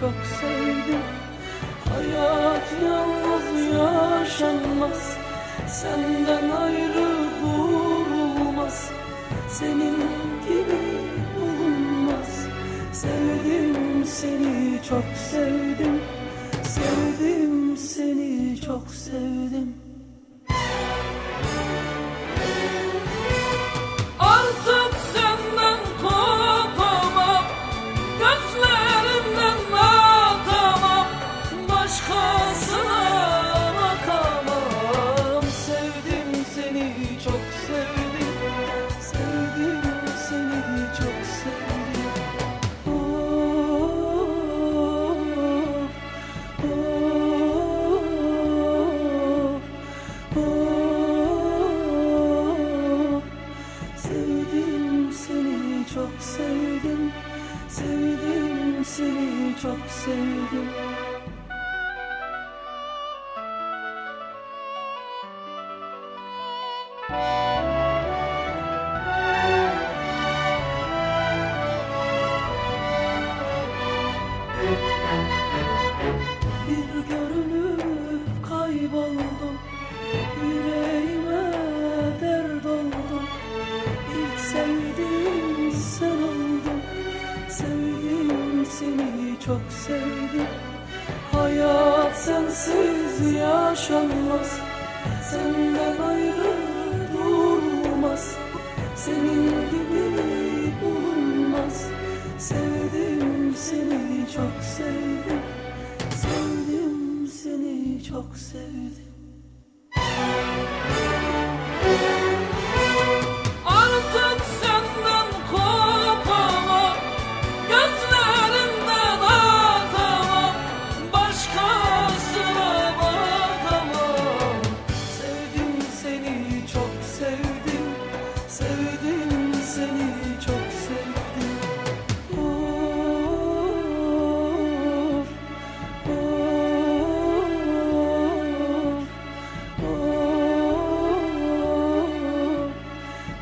çok sevdim. Hayat yalnız yaşanmaz Senden ayrı durulmaz. Senin gibi bulunmaz. Sevdim seni çok sevdim. Sevdim seni çok sevdim Sevdim seni çok sevdim. Bir çok sevdim. Hayat sensiz yaşanmaz. Senden ayrı durmaz. Senin gibi bulunmaz. Sevdim seni çok sevdim. Sevdim seni çok sevdim Sevdim seni çok sevdim. Of, of, of.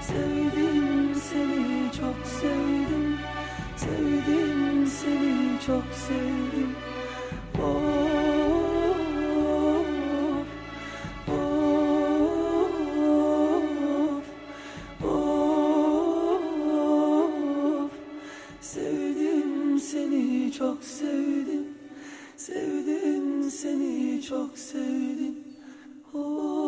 Sevdim seni çok sevdim. Sevdim seni çok sevdim. Of, çok sevdim. Sevdim seni çok sevdim. Oh